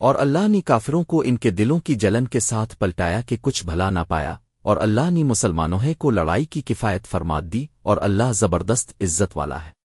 اور اللہ نے کافروں کو ان کے دلوں کی جلن کے ساتھ پلٹایا کہ کچھ بھلا نہ پایا، اور اللہ نے مسلمانوں کو لڑائی کی کفایت فرماد دی، اور اللہ زبردست عزت والا ہے۔